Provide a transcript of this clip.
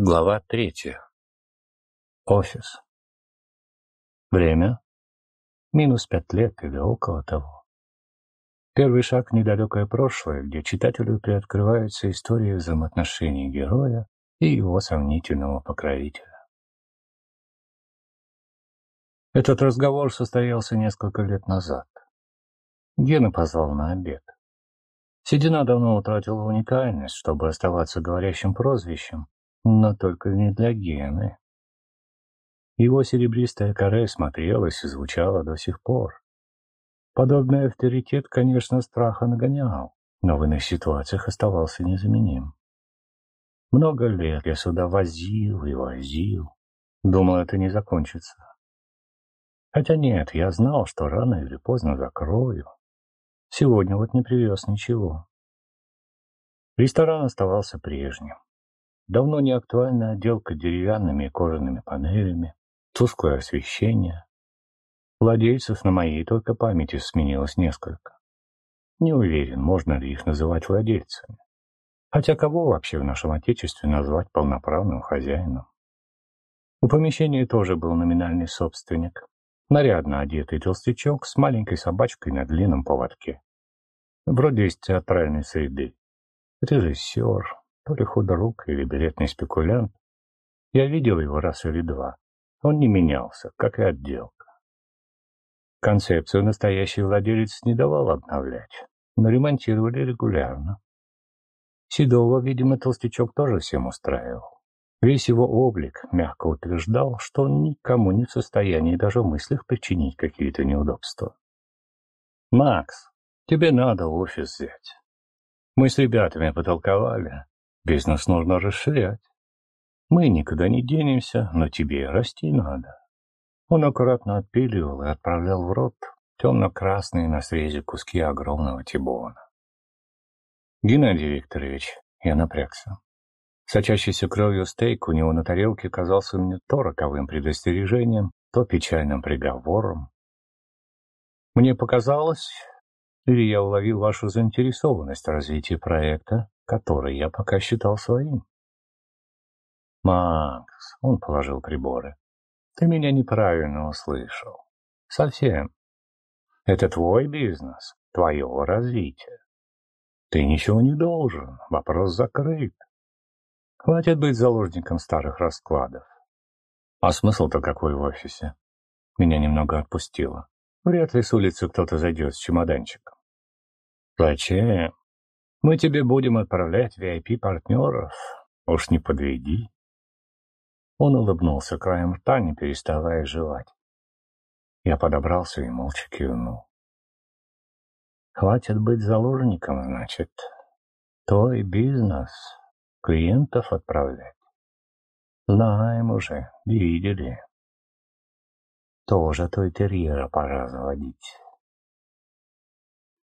Глава третья. Офис. Время. Минус пять лет или около того. Первый шаг в недалекое прошлое, где читателю приоткрывается история взаимоотношений героя и его сомнительного покровителя. Этот разговор состоялся несколько лет назад. Гена позвал на обед. Седина давно утратила уникальность, чтобы оставаться говорящим прозвищем, но только не для Гены. Его серебристая коре смотрелась и звучала до сих пор. Подобный авторитет, конечно, страха нагонял, но в иных ситуациях оставался незаменим. Много лет я сюда возил и возил. Думал, это не закончится. Хотя нет, я знал, что рано или поздно закрою. Сегодня вот не привез ничего. Ресторан оставался прежним. Давно не актуальна отделка деревянными и кожаными панелями, тусклое освещение. Владельцев на моей только памяти сменилось несколько. Не уверен, можно ли их называть владельцами. Хотя кого вообще в нашем Отечестве назвать полноправным хозяином? У помещения тоже был номинальный собственник. Нарядно одетый толстячок с маленькой собачкой на длинном поводке. Вроде из театральной среды. Режиссер, то ли худорук или билетный спекулянт. Я видел его раз или два. Он не менялся, как и отделка. Концепцию настоящий владелец не давал обновлять, но ремонтировали регулярно. Седова, видимо, толстячок тоже всем устраивал. Весь его облик мягко утверждал, что он никому не в состоянии даже в мыслях причинить какие-то неудобства. «Макс, тебе надо офис взять. Мы с ребятами потолковали. Бизнес нужно расширять. Мы никуда не денемся, но тебе расти надо. Он аккуратно отпиливал и отправлял в рот темно-красные на срезе куски огромного тибона. Геннадий Викторович, я напрягся. Сочащийся кровью стейк у него на тарелке казался мне то роковым предостережением, то печальным приговором. Мне показалось, или я уловил вашу заинтересованность в развитии проекта, который я пока считал своим. Макс, он положил приборы, ты меня неправильно услышал. Совсем. Это твой бизнес, твое развитие. Ты ничего не должен, вопрос закрыт. Хватит быть заложником старых раскладов. А смысл-то какой в офисе? Меня немного отпустило. Вряд ли с улицы кто-то зайдет с чемоданчиком. Зачем? Мы тебе будем отправлять VIP-партнеров. Уж не подведи. Он улыбнулся краем рта, не переставая жевать. Я подобрался и молча кивнул. Хватит быть заложником, значит. Твой бизнес. Клиентов отправлять. Знаем уже, видели. Тоже той терьера пора заводить.